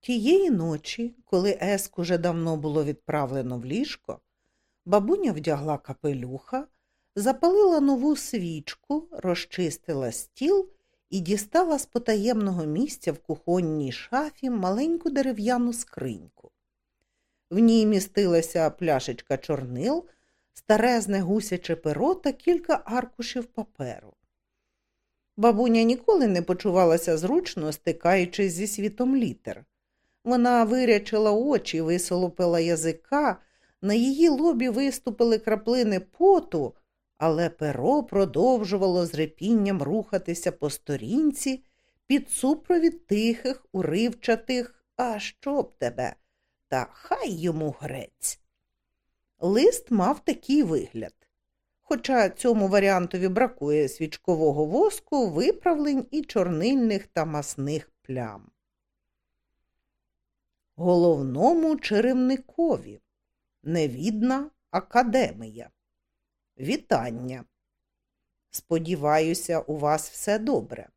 Тієї ночі, коли Еск уже давно було відправлено в ліжко, бабуня вдягла капелюха, запалила нову свічку, розчистила стіл і дістала з потаємного місця в кухонній шафі маленьку дерев'яну скриньку. В ній містилася пляшечка чорнил, старезне гусяче перо та кілька аркушів паперу. Бабуня ніколи не почувалася зручно, стикаючись зі світом літер. Вона вирячила очі, висолопила язика, на її лобі виступили краплини поту, але перо продовжувало з репінням рухатися по сторінці під супровід тихих, уривчатих, а щоб тебе, та хай йому грець. Лист мав такий вигляд. Хоча цьому варіантові бракує свічкового воску, виправлень і чорнильних та масних плям головному черемникові, невідна академія. Вітання. Сподіваюся, у вас все добре.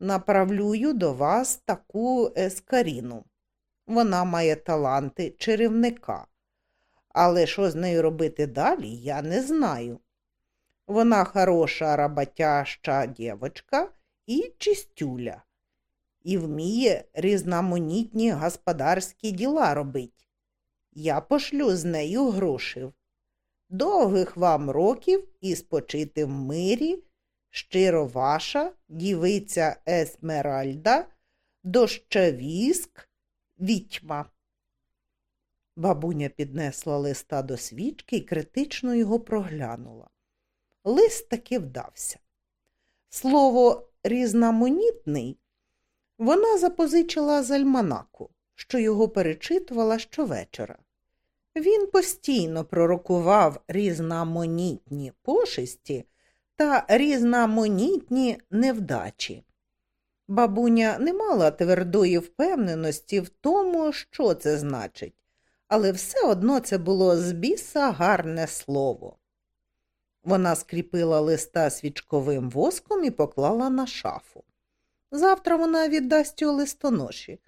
Направлюю до вас таку ескаріну. Вона має таланти черевника. Але що з нею робити далі, я не знаю. Вона хороша роботяща дівочка і чистюля і вміє різноманітні господарські діла робить. Я пошлю з нею грошів. Довгих вам років і спочити в мирі, щиро ваша дівиця Есмеральда, дощавіск, вітьма. Бабуня піднесла листа до свічки і критично його проглянула. Лист таки вдався. Слово різноманітний вона запозичила з альманаку, що його перечитувала щовечора. Він постійно пророкував різноманітні пошесті та різноманітні невдачі. Бабуня не мала твердої впевненості в тому, що це значить, але все одно це було з біса гарне слово. Вона скріпила листа свічковим воском і поклала на шафу. Завтра вона віддасть його листоноші.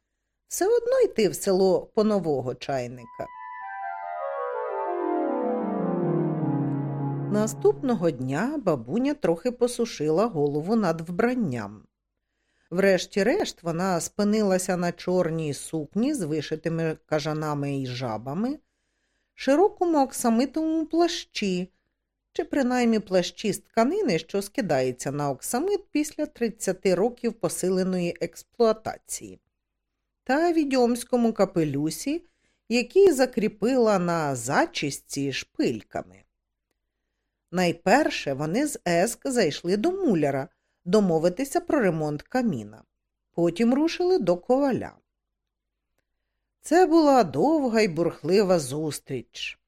Все одно йти в село по нового чайника. Наступного дня бабуня трохи посушила голову над вбранням. Врешті-решт вона спинилася на чорній сукні з вишитими кажанами і жабами, широкому оксамитовому плащі, чи принаймні плащі з тканини, що скидається на оксамит після 30 років посиленої експлуатації, та відьомському капелюсі, який закріпила на зачісті шпильками. Найперше вони з Еск зайшли до муляра домовитися про ремонт каміна. Потім рушили до коваля. Це була довга й бурхлива зустріч.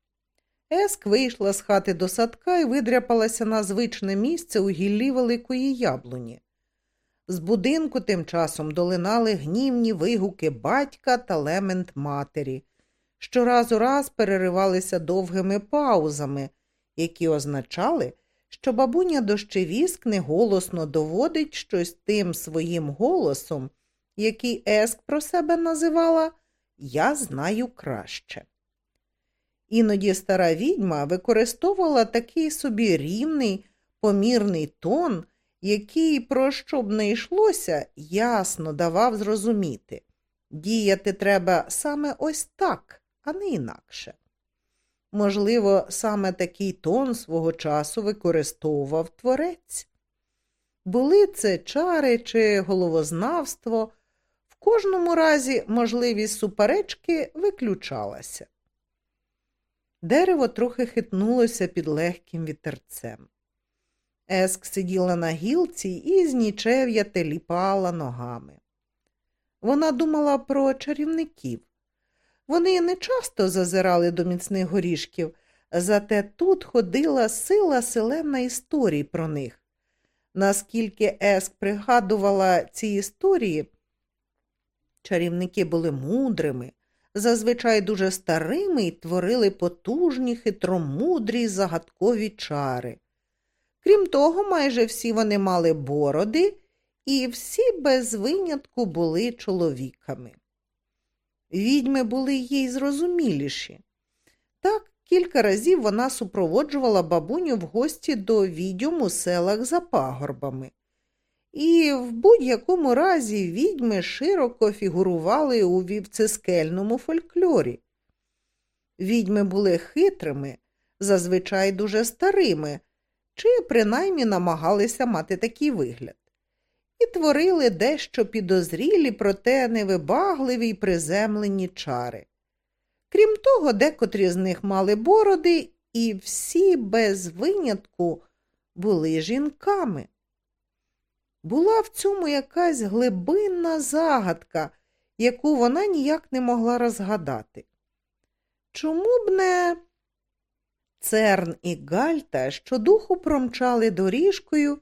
Еск вийшла з хати до садка і видряпалася на звичне місце у гіллі великої яблуні. З будинку тим часом долинали гнівні вигуки батька та лемент матері, що раз у раз переривалися довгими паузами, які означали, що бабуня дощевіск неголосно доводить щось тим своїм голосом, який Еск про себе називала Я знаю краще. Іноді стара відьма використовувала такий собі рівний, помірний тон, який, про що б не йшлося, ясно давав зрозуміти. Діяти треба саме ось так, а не інакше. Можливо, саме такий тон свого часу використовував творець. Були це чари чи головознавство, в кожному разі можливість суперечки виключалася. Дерево трохи хитнулося під легким вітерцем. Еск сиділа на гілці і з нічев'я теліпала ногами. Вона думала про чарівників. Вони не часто зазирали до міцних горішків, зате тут ходила сила селена історій про них. Наскільки Еск пригадувала ці історії, чарівники були мудрими, зазвичай дуже старими і творили потужні, хитромудрі, загадкові чари. Крім того, майже всі вони мали бороди, і всі без винятку були чоловіками. Відьми були їй зрозуміліші. Так, кілька разів вона супроводжувала бабуню в гості до відьом у селах за пагорбами. І в будь-якому разі відьми широко фігурували у вівцескельному фольклорі. Відьми були хитрими, зазвичай дуже старими, чи принаймні намагалися мати такий вигляд, і творили дещо підозрілі, проте невибагливі й приземлені чари. Крім того, декотрі з них мали бороди, і всі без винятку були жінками. Була в цьому якась глибинна загадка, яку вона ніяк не могла розгадати. Чому б не Церн і Гальта щодуху промчали доріжкою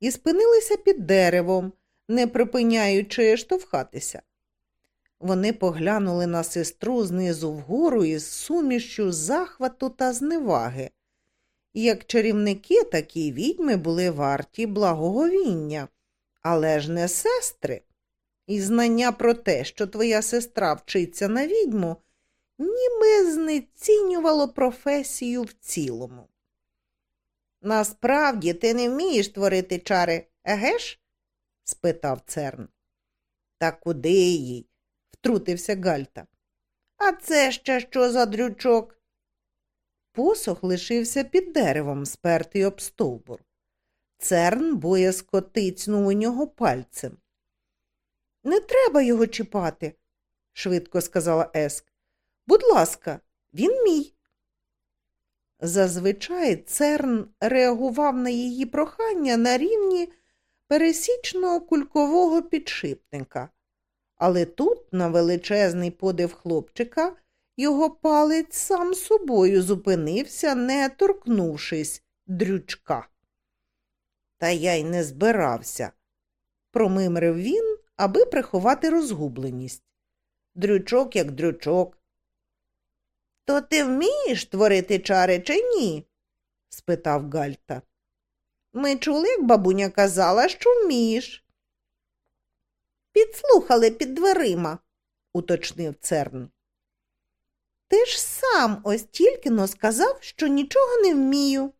і спинилися під деревом, не припиняючи штовхатися. Вони поглянули на сестру знизу вгору із сумішчю захвату та зневаги. Як чарівники, такі відьми були варті благоговіння, але ж не сестри. І знання про те, що твоя сестра вчиться на відьму, ніби знецінювало професію в цілому. Насправді ти не вмієш творити чари, еге ж? спитав церн. Та куди їй? втрутився Гальта. А це ще що за дрючок? Посох лишився під деревом, спертий об стовбур. Церн боязко тицнув у нього пальцем. Не треба його чіпати, швидко сказала Еск. Будь ласка, він мій. Зазвичай церн реагував на її прохання на рівні пересічного кулькового підшипника, але тут, на величезний подив хлопчика, його палець сам собою зупинився, не торкнувшись дрючка. Та я й не збирався, промимрив він, аби приховати розгубленість. Дрючок, як дрючок. То ти вмієш творити чари чи ні? спитав Гальта. Ми чули, як бабуня казала, що вмієш. Підслухали під дверима, уточнив церн. Ти ж сам ось тільки но сказав, що нічого не вмію,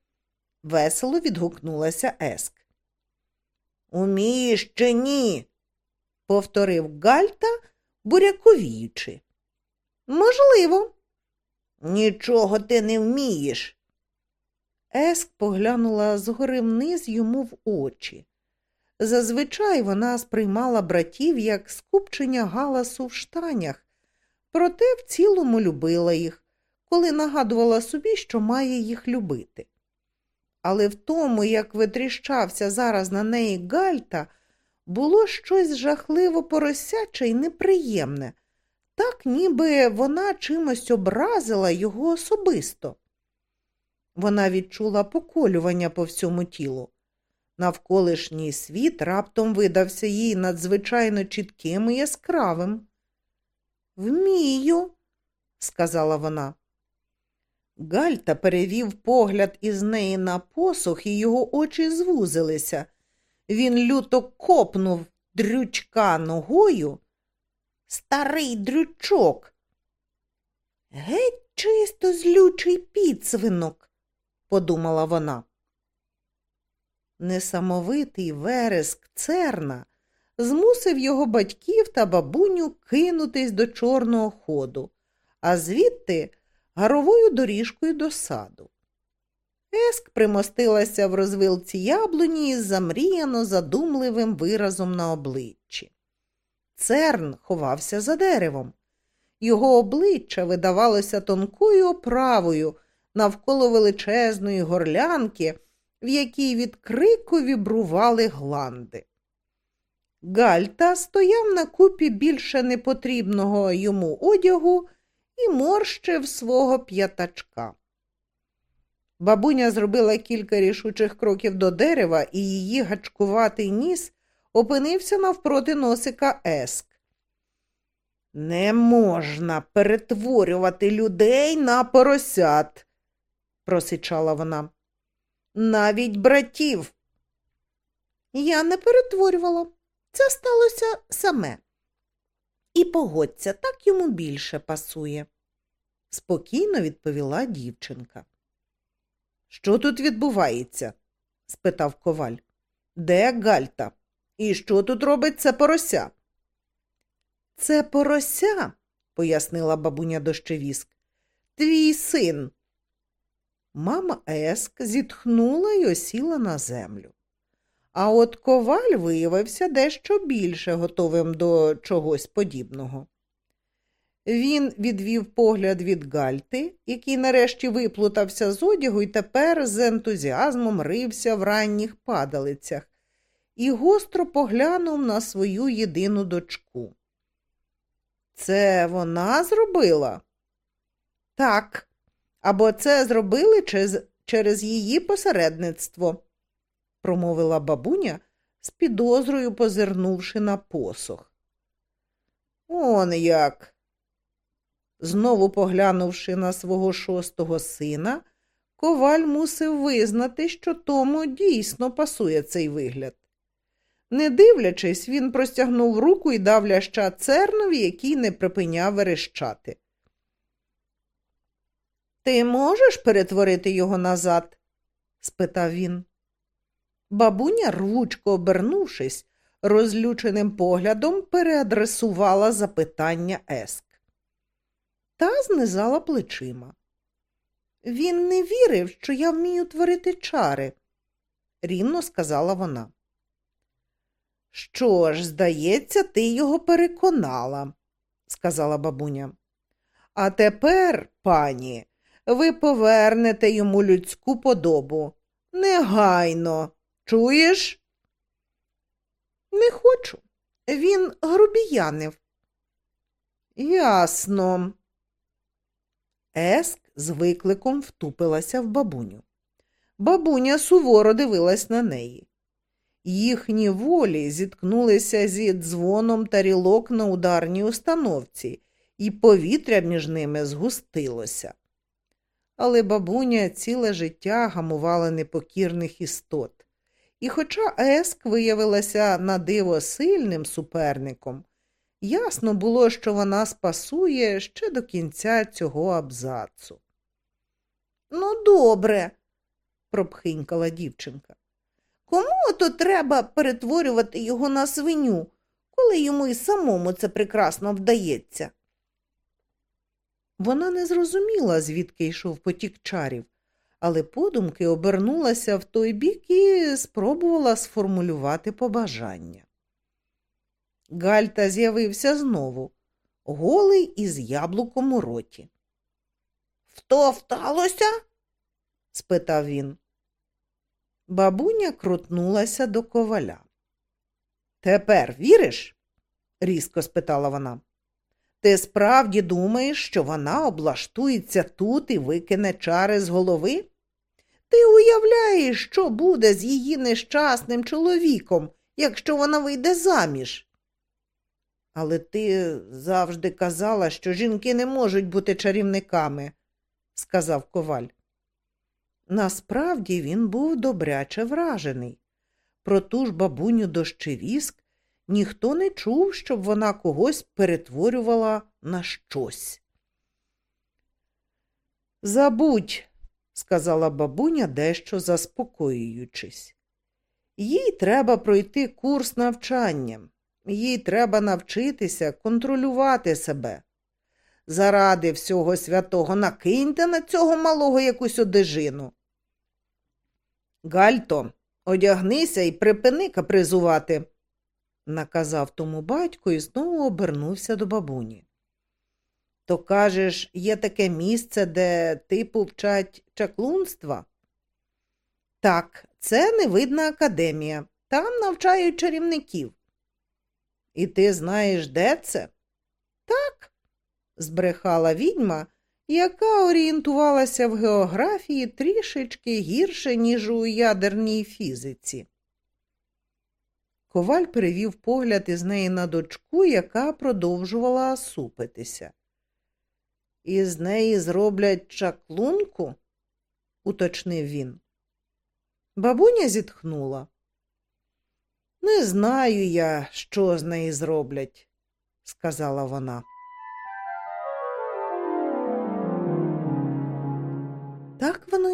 весело відгукнулася Еск. Умієш чи ні? повторив Гальта, буряковіючи. Можливо. Нічого ти не вмієш. Еск поглянула згори вниз йому в очі. Зазвичай вона сприймала братів як скупчення галасу в штанях, проте в цілому любила їх, коли нагадувала собі, що має їх любити. Але в тому, як витріщався зараз на неї Гальта, було щось жахливо поросяче й неприємне, так ніби вона чимось образила його особисто. Вона відчула поколювання по всьому тілу. Навколишній світ раптом видався їй надзвичайно чітким і яскравим. Вмію, сказала вона. Гальта перевів погляд із неї на посух, і його очі звузилися. Він люто копнув дрючка ногою. Старий дрючок. Геть чисто злючий підсвинок, подумала вона. Несамовитий вереск церна змусив його батьків та бабуню кинутись до чорного ходу, а звідти гаровою доріжкою до саду. Еск примостилася в розвилці яблуні із замріяно задумливим виразом на обличчі. Церн ховався за деревом. Його обличчя видавалося тонкою оправою навколо величезної горлянки, в якій від крику вібрували гланди. Гальта стояв на купі більше непотрібного йому одягу і морщив свого п'ятачка. Бабуня зробила кілька рішучих кроків до дерева, і її гачкуватий ніс опинився навпроти носика еск. Не можна перетворювати людей на поросят, просичала вона. Навіть братів. Я не перетворювала. Це сталося саме. І погодься, так йому більше пасує, спокійно відповіла дівчинка. Що тут відбувається? спитав коваль. Де Гальта? І що тут робить це порося? Це порося, пояснила бабуня дощевіск. Твій син. Мама Еск зітхнула й осіла на землю. А от коваль виявився дещо більше готовим до чогось подібного. Він відвів погляд від Гальти, який нарешті виплутався з одягу і тепер з ентузіазмом рився в ранніх падалицях, і гостро поглянув на свою єдину дочку. Це вона зробила? Так, або це зробили через, через її посередництво, промовила бабуня, з підозрою позирнувши на посох. Он як. Знову поглянувши на свого шостого сина, коваль мусив визнати, що тому дійсно пасує цей вигляд. Не дивлячись, він простягнув руку і дав ляща цернові, який не припиняв верещати. Ти можеш перетворити його назад? спитав він. Бабуня, рвучко обернувшись, розлюченим поглядом переадресувала запитання Еск. Та знизала плечима. Він не вірив, що я вмію творити чари, рівно сказала вона. Що ж, здається, ти його переконала, сказала бабуня. А тепер, пані, ви повернете йому людську подобу. Негайно. Чуєш? Не хочу. Він грубіянив. Ясно. Еск з викликом втупилася в бабуню. Бабуня суворо дивилась на неї. Їхні волі зіткнулися зі дзвоном тарілок на ударній установці, і повітря між ними згустилося. Але бабуня ціле життя гамувала непокірних істот. І хоча Еск виявилася на диво сильним суперником, ясно було, що вона спасує ще до кінця цього абзацу. Ну, добре, пропхинькала дівчинка. Кому то треба перетворювати його на свиню, коли йому і самому це прекрасно вдається? Вона не зрозуміла, звідки йшов потік чарів, але подумки обернулася в той бік і спробувала сформулювати побажання. Гальта з'явився знову, голий із яблуком у роті. Хто вталося? спитав він. Бабуня крутнулася до коваля. Тепер віриш? різко спитала вона. Ти справді думаєш, що вона облаштується тут і викине чари з голови? Ти уявляєш, що буде з її нещасним чоловіком, якщо вона вийде заміж? Але ти завжди казала, що жінки не можуть бути чарівниками, сказав коваль. Насправді він був добряче вражений. Про ту ж бабуню дощевіск ніхто не чув, щоб вона когось перетворювала на щось. Забудь, сказала бабуня, дещо заспокоюючись. Їй треба пройти курс навчання, їй треба навчитися контролювати себе. Заради всього святого накиньте на цього малого якусь одежину. Гальто, одягнися і припини капризувати, наказав тому батько і знову обернувся до бабуні. То, кажеш, є таке місце, де типу вчать чаклунства? Так, це невидна академія. Там навчають чарівників. І ти знаєш, де це? Збрехала відьма, яка орієнтувалася в географії трішечки гірше, ніж у ядерній фізиці. Коваль перевів погляд із неї на дочку, яка продовжувала супитися. Із неї зроблять чаклунку? уточнив він. Бабуня зітхнула. Не знаю я, що з неї зроблять, сказала вона.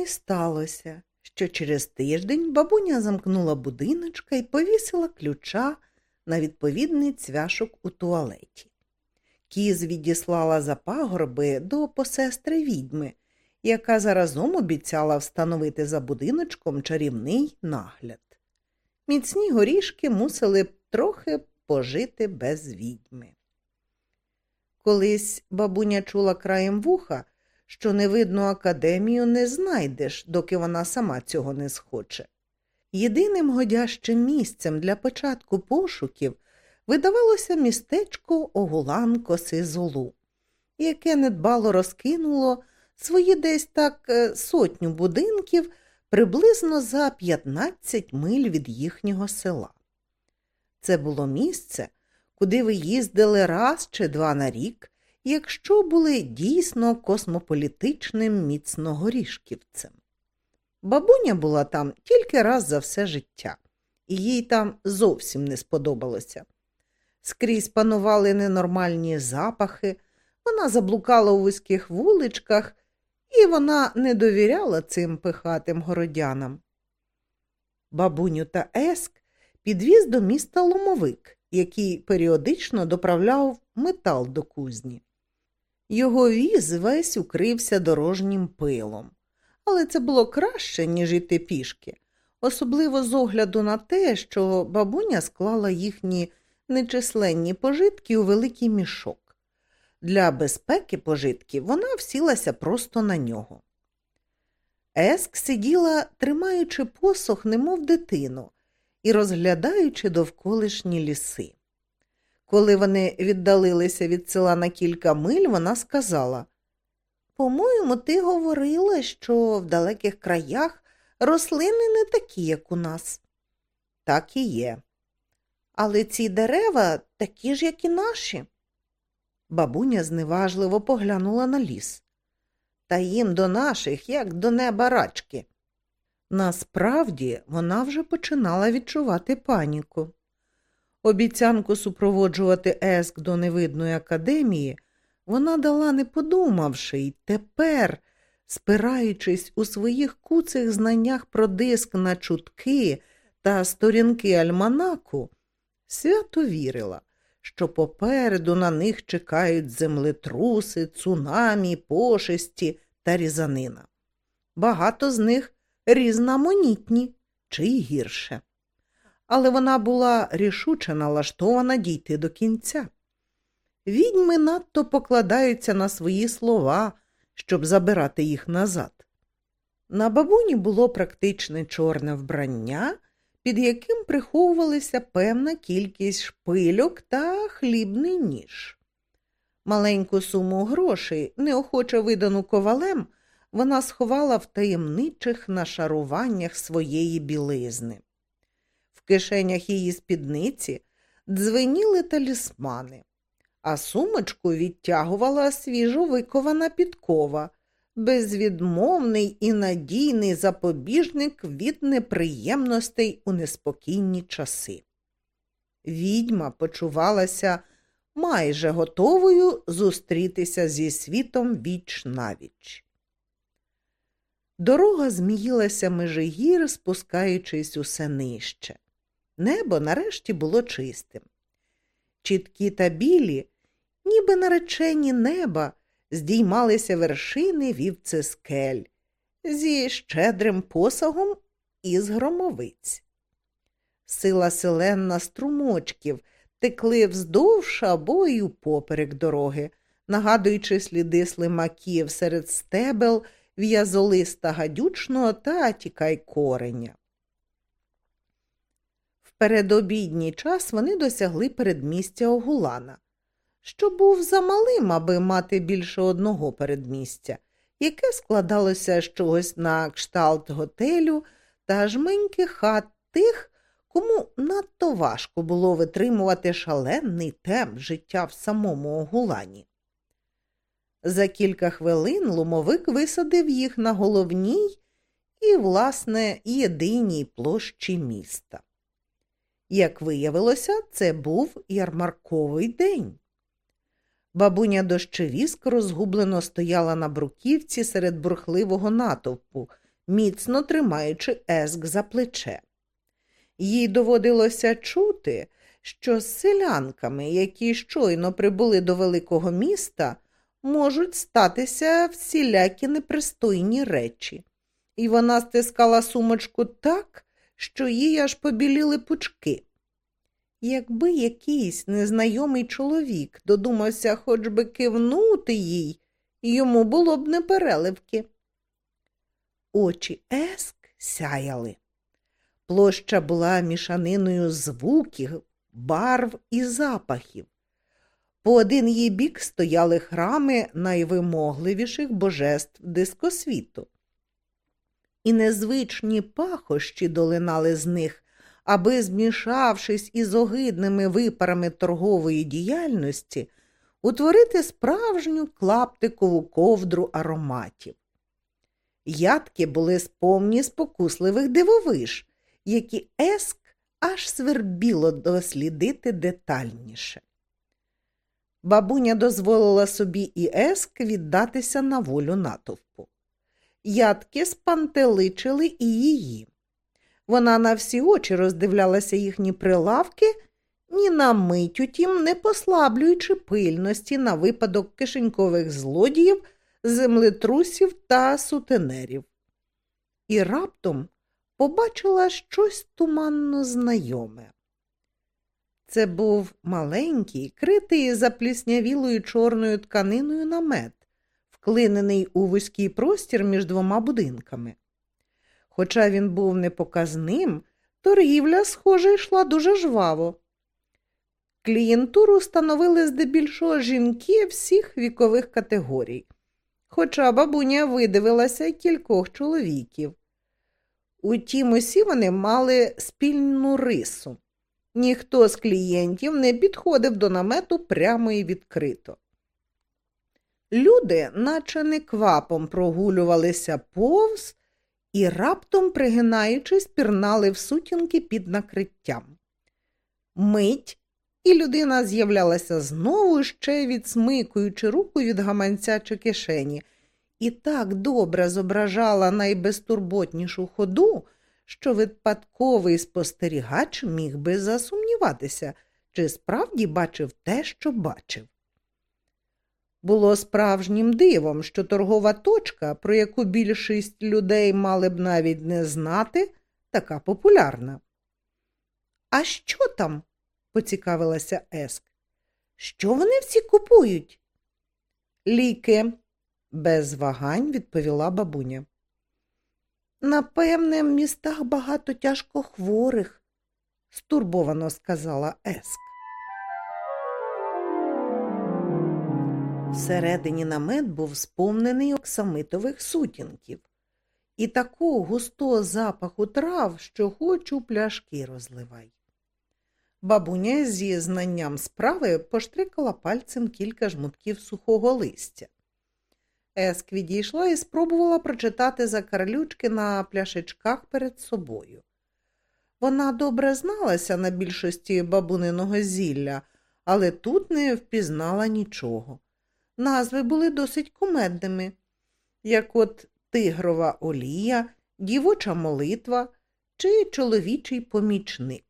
І сталося, що через тиждень бабуня замкнула будиночка і повісила ключа на відповідний цвяшок у туалеті. Кіз відіслала за пагорби до посестри відьми, яка заразом обіцяла встановити за будиночком чарівний нагляд. Міцні горішки мусили б трохи пожити без відьми. Колись бабуня чула краєм вуха, що невидну академію не знайдеш, доки вона сама цього не схоче. Єдиним годящим місцем для початку пошуків видавалося містечко Огулан Коси Золу, яке недбало розкинуло свої десь так е, сотню будинків приблизно за 15 миль від їхнього села. Це було місце, куди ви їздили раз чи два на рік, якщо були дійсно космополітичним міцногорішківцем. Бабуня була там тільки раз за все життя, і їй там зовсім не сподобалося. Скрізь панували ненормальні запахи, вона заблукала у вузьких вуличках, і вона не довіряла цим пихатим городянам. Бабуню та Еск підвіз до міста Ломовик, який періодично доправляв метал до кузні. Його віз весь укрився дорожнім пилом, але це було краще, ніж іти пішки, особливо з огляду на те, що бабуня склала їхні нечисленні пожитки у великий мішок. Для безпеки пожитків вона всілася просто на нього. Еск сиділа, тримаючи посох, немов дитину, і розглядаючи довколишні ліси. Коли вони віддалилися від села на кілька миль, вона сказала По-моєму, ти говорила, що в далеких краях рослини не такі, як у нас. Так і є. Але ці дерева такі ж, як і наші. Бабуня зневажливо поглянула на ліс. Та їм до наших, як до неба рачки. Насправді вона вже починала відчувати паніку. Обіцянку супроводжувати Еск до невидної академії вона дала, не подумавши, й тепер, спираючись у своїх куцих знаннях про диск на чутки та сторінки альманаку, свято вірила, що попереду на них чекають землетруси, цунамі, пошесті та різанина. Багато з них різноманітні чи й гірше але вона була рішуче налаштована дійти до кінця. Відьми надто покладаються на свої слова, щоб забирати їх назад. На бабуні було практичне чорне вбрання, під яким приховувалася певна кількість шпильок та хлібний ніж. Маленьку суму грошей, неохоче видану ковалем, вона сховала в таємничих нашаруваннях своєї білизни кишенях її спідниці дзвеніли талісмани, а сумочку відтягувала свіжо викована підкова, безвідмовний і надійний запобіжник від неприємностей у неспокійні часи. Відьма почувалася майже готовою зустрітися зі світом віч навіч. Дорога зміїлася межигір, спускаючись усе нижче. Небо нарешті було чистим. Чіткі та білі, ніби наречені неба, здіймалися вершини вівце скель зі щедрим посагом із громовиць. Сила селенна струмочків текли вздовж або й упоперек дороги, нагадуючи сліди слимаків серед стебел, в'язолиста гадючного та тікай кореня передобідній час вони досягли передмістя Огулана, що був замалим, аби мати більше одного передмістя, яке складалося з чогось на кшталт готелю та жменьки хат тих, кому надто важко було витримувати шалений темп життя в самому огулані. За кілька хвилин ломовик висадив їх на головній і, власне, єдиній площі міста. Як виявилося, це був ярмарковий день. Бабуня дощевіск розгублено стояла на бруківці серед бурхливого натовпу, міцно тримаючи еск за плече. Їй доводилося чути, що з селянками, які щойно прибули до великого міста, можуть статися всілякі непристойні речі, і вона стискала сумочку так, що їй аж побіліли пучки. Якби якийсь незнайомий чоловік додумався хоч би кивнути їй, йому було б непереливки. Очі Еск сяяли. Площа була мішаниною звуків, барв і запахів. По один її бік стояли храми найвимогливіших божеств дискосвіту. І незвичні пахощі долинали з них, аби, змішавшись із огидними випарами торгової діяльності, утворити справжню клаптикову ковдру ароматів. Ядки були сповні спокусливих дивовиж, які еск аж свербіло дослідити детальніше. Бабуня дозволила собі і еск віддатися на волю натовпу. Ядки спантеличили і її. Вона на всі очі роздивлялася їхні прилавки, ні на мить утім, не послаблюючи пильності на випадок кишенькових злодіїв, землетрусів та сутенерів. І раптом побачила щось туманно знайоме. Це був маленький, критий запліснявілою чорною тканиною намет, вклинений у вузький простір між двома будинками. Хоча він був непоказним, торгівля, схоже, йшла дуже жваво. Клієнтуру становили здебільшого жінки всіх вікових категорій, хоча бабуня видивилася кількох чоловіків. Утім, усі вони мали спільну рису. Ніхто з клієнтів не підходив до намету прямо і відкрито. Люди, наче не квапом прогулювалися повз і раптом, пригинаючись, пірнали в сутінки під накриттям. Мить, і людина з'являлася знову ще відсмикуючи руку від гаманця чи кишені, і так добре зображала найбезтурботнішу ходу, що випадковий спостерігач міг би засумніватися, чи справді бачив те, що бачив. Було справжнім дивом, що торгова точка, про яку більшість людей мали б навіть не знати, така популярна. А що там? поцікавилася Еск. Що вони всі купують? Ліки, без вагань відповіла бабуня. Напевне, в містах багато тяжко хворих, стурбовано сказала Еск. Всередині намет був сповнений оксамитових сутінків і такого густого запаху трав, що хоч у пляшки розливай. Бабуня зі знанням справи поштрикала пальцем кілька жмутків сухого листя. Еск відійшла і спробувала прочитати закарлючки на пляшечках перед собою. Вона добре зналася на більшості бабуниного зілля, але тут не впізнала нічого. Назви були досить кумедними, як от тигрова олія, дівоча молитва чи чоловічий помічник.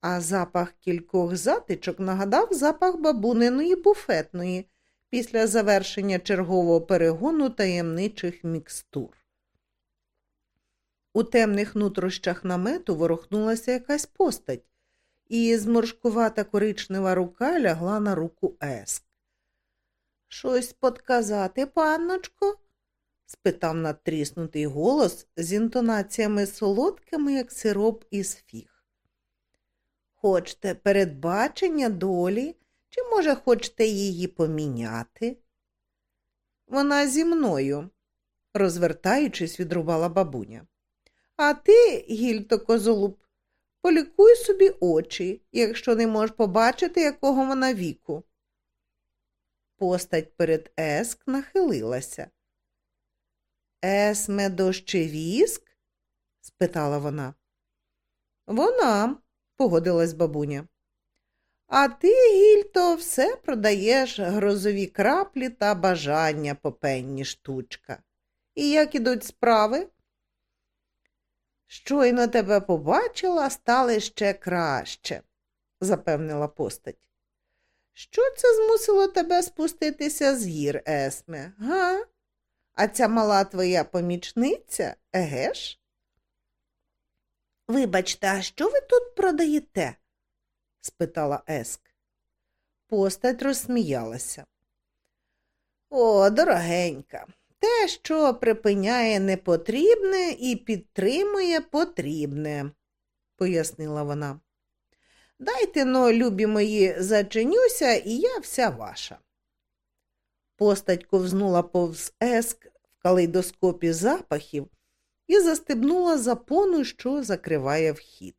А запах кількох затичок нагадав запах бабуниної буфетної після завершення чергового перегону таємничих мікстур. У темних нутрощах намету ворухнулася якась постать, і зморшкувата коричнева рука лягла на руку Еск. Щось подказати, панночко? спитав надтріснутий голос з інтонаціями солодкими, як сироп із фіг. Хочете передбачення долі, чи, може, хочете її поміняти? Вона зі мною, розвертаючись, відрубала бабуня. А ти, гільто козолуб, полікуй собі очі, якщо не можеш побачити, якого вона віку. Постать перед Еск нахилилася. Есме дощевіск? спитала вона. Вона, погодилась бабуня. А ти, Гільто, все продаєш грозові краплі та бажання по пенні штучка. І як ідуть справи? Щойно тебе побачила, стали ще краще, запевнила постать. Що це змусило тебе спуститися з гір, Есме, га? А ця мала твоя помічниця, еге ж? Вибачте, а що ви тут продаєте? спитала Еск. Постать розсміялася. О, дорогенька, те, що припиняє непотрібне і підтримує потрібне, пояснила вона. Дайте но, любі мої, зачинюся, і я вся ваша. Постать ковзнула повз еск в калейдоскопі запахів і застебнула запону, що закриває вхід.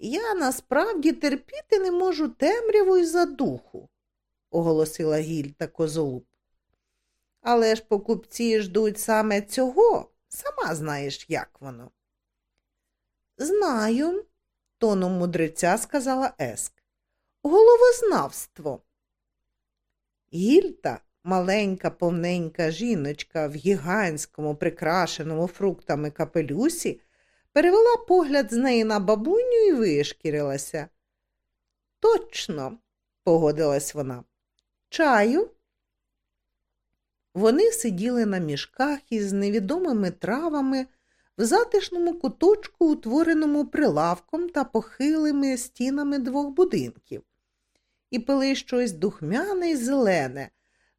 Я насправді терпіти не можу темряву й задуху, оголосила Гільта козолуб. Але ж покупці ждуть саме цього, сама знаєш, як воно. Знаю, тоном мудреця сказала Еск. Головознавство. Гільта, маленька повненька жіночка в гігантському, прикрашеному фруктами капелюсі, перевела погляд з неї на бабуню і вишкірилася. Точно, погодилась вона. Чаю. Вони сиділи на мішках із невідомими травами в затишному куточку, утвореному прилавком та похилими стінами двох будинків, і пили щось духмяне й зелене,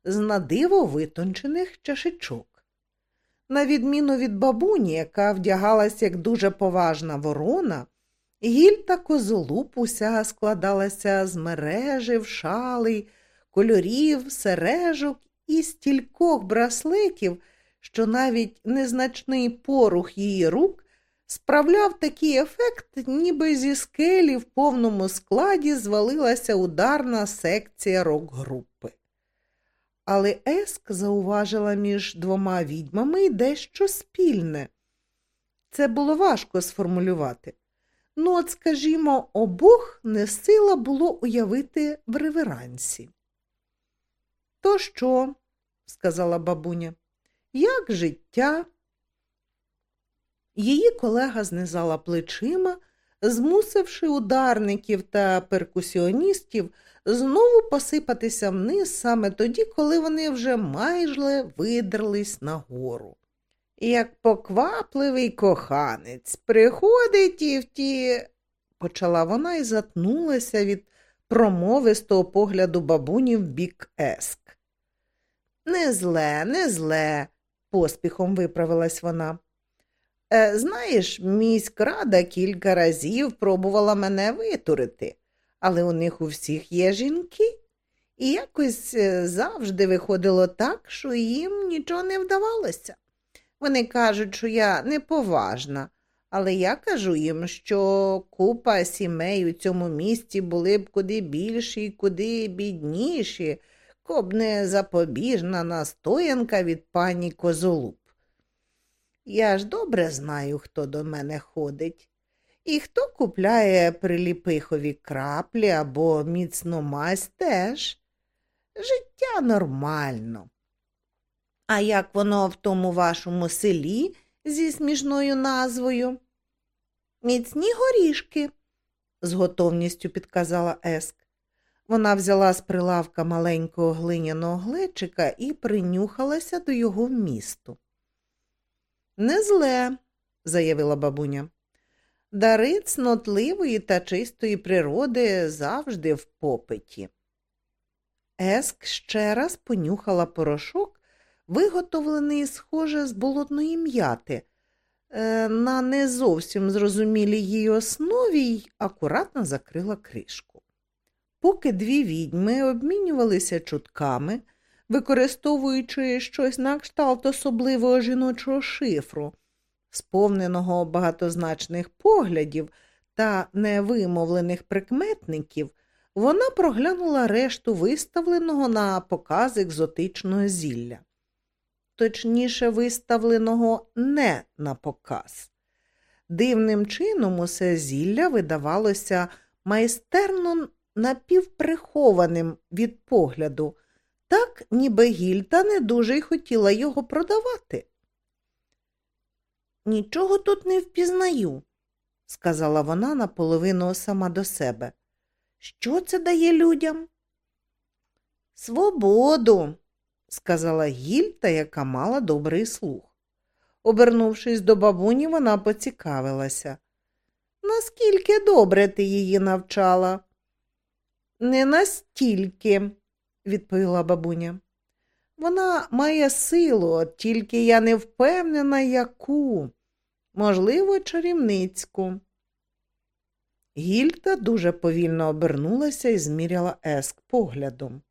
з надиво витончених чашечок. На відміну від бабуні, яка вдягалась як дуже поважна ворона, гільта козолуп уся складалася з мережів, шалей, кольорів, сережок і стількох браслетів, що навіть незначний порух її рук справляв такий ефект, ніби зі скелі в повному складі звалилася ударна секція рок-групи. Але Еск зауважила між двома відьмами дещо спільне. Це було важко сформулювати. Ну, от, скажімо, обох не сила було уявити в реверансі. То що? сказала бабуня. Як життя? Її колега знизала плечима, змусивши ударників та перкусіоністів знову посипатися вниз саме тоді, коли вони вже майже видерлись нагору. Як поквапливий коханець приходить і в ті, почала вона і затнулася від промовистого погляду бабуні в бік еск. Не зле, не зле, поспіхом виправилась вона. «Е, знаєш, міськрада кілька разів пробувала мене витурити, але у них у всіх є жінки, і якось е, завжди виходило так, що їм нічого не вдавалося. Вони кажуть, що я неповажна, але я кажу їм, що купа сімей у цьому місті були б куди більші і куди бідніші, коб не запобіжна настоянка від пані Козолуб. Я ж добре знаю, хто до мене ходить, і хто купляє приліпихові краплі або міцну мазь теж. Життя нормально. А як воно в тому вашому селі зі смішною назвою? Міцні горішки, з готовністю підказала Еск. Вона взяла з прилавка маленького глиняного глечика і принюхалася до його вмісту. Не зле, заявила бабуня. Дари цнотливої та чистої природи завжди в попиті. Еск ще раз понюхала порошок, виготовлений, схоже, з болотної м'яти, е, на не зовсім зрозумілій її основі й акуратно закрила кришку. Поки дві відьми обмінювалися чутками, використовуючи щось на кшталт особливого жіночого шифру, сповненого багатозначних поглядів та невимовлених прикметників, вона проглянула решту виставленого на показ екзотичного зілля, точніше, виставленого не на показ. Дивним чином усе зілля видавалося майстерно напівприхованим від погляду, так ніби гільта не дуже й хотіла його продавати. Нічого тут не впізнаю, сказала вона наполовину сама до себе. Що це дає людям? Свободу, сказала гільта, яка мала добрий слух. Обернувшись до бабуні, вона поцікавилася. Наскільки добре ти її навчала? Не настільки, відповіла бабуня. Вона має силу, тільки я не впевнена, яку, можливо, чарівницьку. Гільта дуже повільно обернулася і зміряла еск поглядом.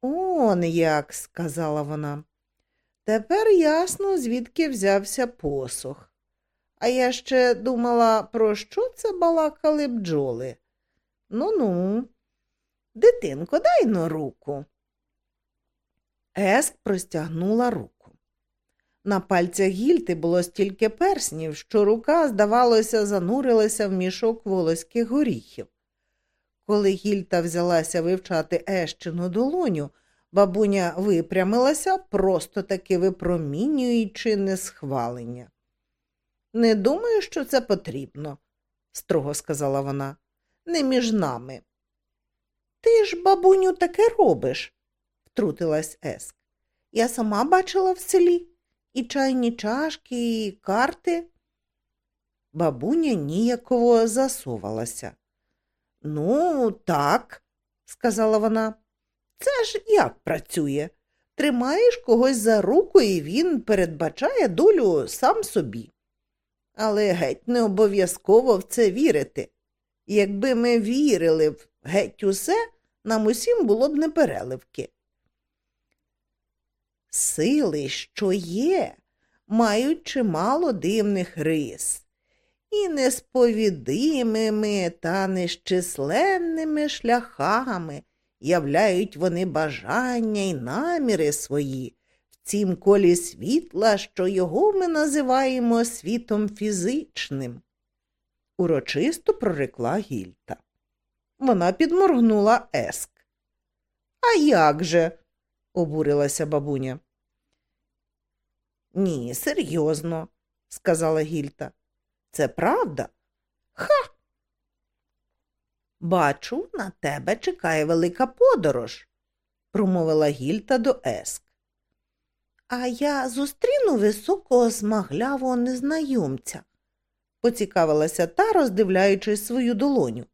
Он як, сказала вона. Тепер ясно, звідки взявся посох. А я ще думала, про що це балакали бджоли. Ну ну, дитинко, дай но руку. Еск простягнула руку. На пальцях гільти було стільки перснів, що рука, здавалося, занурилася в мішок волоських горіхів. Коли гільта взялася вивчати Ещину долоню, бабуня випрямилася, просто таки випромінюючи несхвалення. Не думаю, що це потрібно, строго сказала вона, не між нами. Ти ж, бабуню, таке робиш, втрутилась Еск. Я сама бачила в селі і чайні чашки, і карти. Бабуня ніяково засувалася. Ну, так, сказала вона. Це ж як працює? Тримаєш когось за руку, і він передбачає долю сам собі. Але геть не обов'язково в це вірити. Якби ми вірили в геть усе, нам усім було б непереливки. Сили, що є, мають чимало дивних рис, і несповідимими та нещисленними шляхами являють вони бажання й наміри свої в цім колі світла, що його ми називаємо світом фізичним. Урочисто прорекла гільта. Вона підморгнула еск. А як же? обурилася бабуня. Ні, серйозно, сказала гільта. Це правда? Ха. Бачу, на тебе чекає велика подорож, промовила гільта до еск. А я зустріну високого смаглявого незнайомця, поцікавилася та, роздивляючись свою долоню.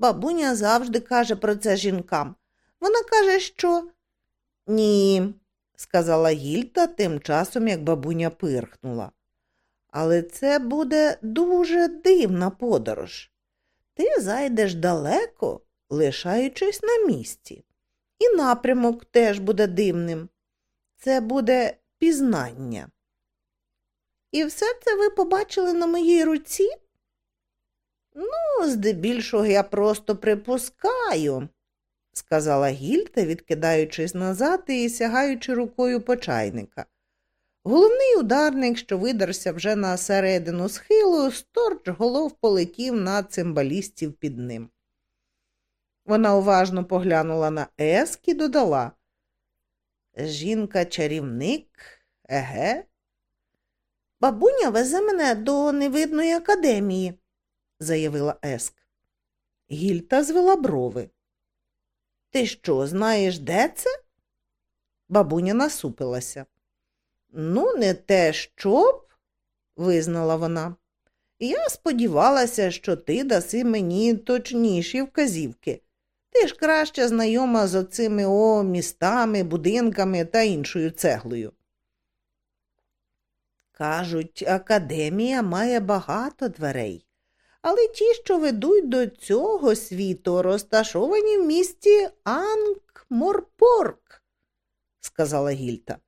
Бабуня завжди каже про це жінкам. Вона каже, що ні, сказала гільта тим часом, як бабуня пирхнула. Але це буде дуже дивна подорож. Ти зайдеш далеко, лишаючись на місці. І напрямок теж буде дивним. Це буде пізнання. І все це ви побачили на моїй руці? Ну, здебільшого я просто припускаю, сказала Гільта, відкидаючись назад і сягаючи рукою по чайника. Головний ударник, що видерся вже на середину схилу, сторч голов полетів на цимбалістів під ним. Вона уважно поглянула на Еск і додала Жінка чарівник, еге? Бабуня везе мене до невидної академії, заявила Еск. Гільта звела брови. Ти що, знаєш, де це? Бабуня насупилася. Ну, не те щоб, визнала вона. Я сподівалася, що ти даси мені точніші вказівки. Ти ж краще знайома з оцими о містами, будинками та іншою цеглою. Кажуть, академія має багато дверей, але ті, що ведуть до цього світу, розташовані в місті Анкморпорк, сказала Гільта.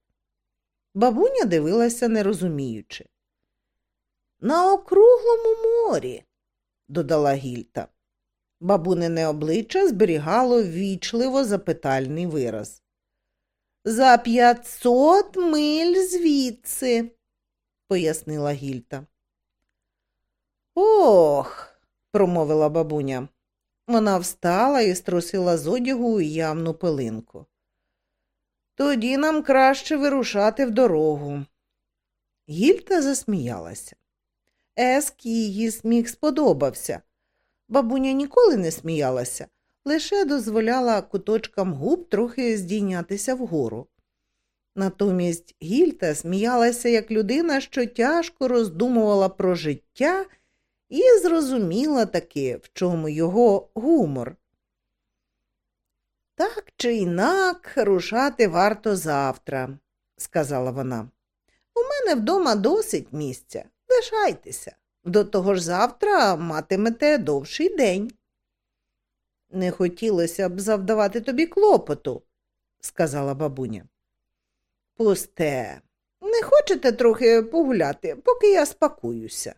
Бабуня дивилася, не розуміючи. На округлому морі, додала Гільта. Бабунине обличчя зберігало ввічливо запитальний вираз. За п'ятсот миль звідси, пояснила Гільта. Ох, промовила бабуня. Вона встала і струсила з одягу явну пилинку. Тоді нам краще вирушати в дорогу. Гільта засміялася. Еск її сміх сподобався. Бабуня ніколи не сміялася, лише дозволяла куточкам губ трохи здійнятися вгору. Натомість Гільта сміялася як людина, що тяжко роздумувала про життя і зрозуміла таки, в чому його гумор. Так чи інак рушати варто завтра, сказала вона. У мене вдома досить місця. Лишайтеся. До того ж завтра матимете довший день. Не хотілося б завдавати тобі клопоту, сказала бабуня. Пусте, не хочете трохи погуляти, поки я спакуюся?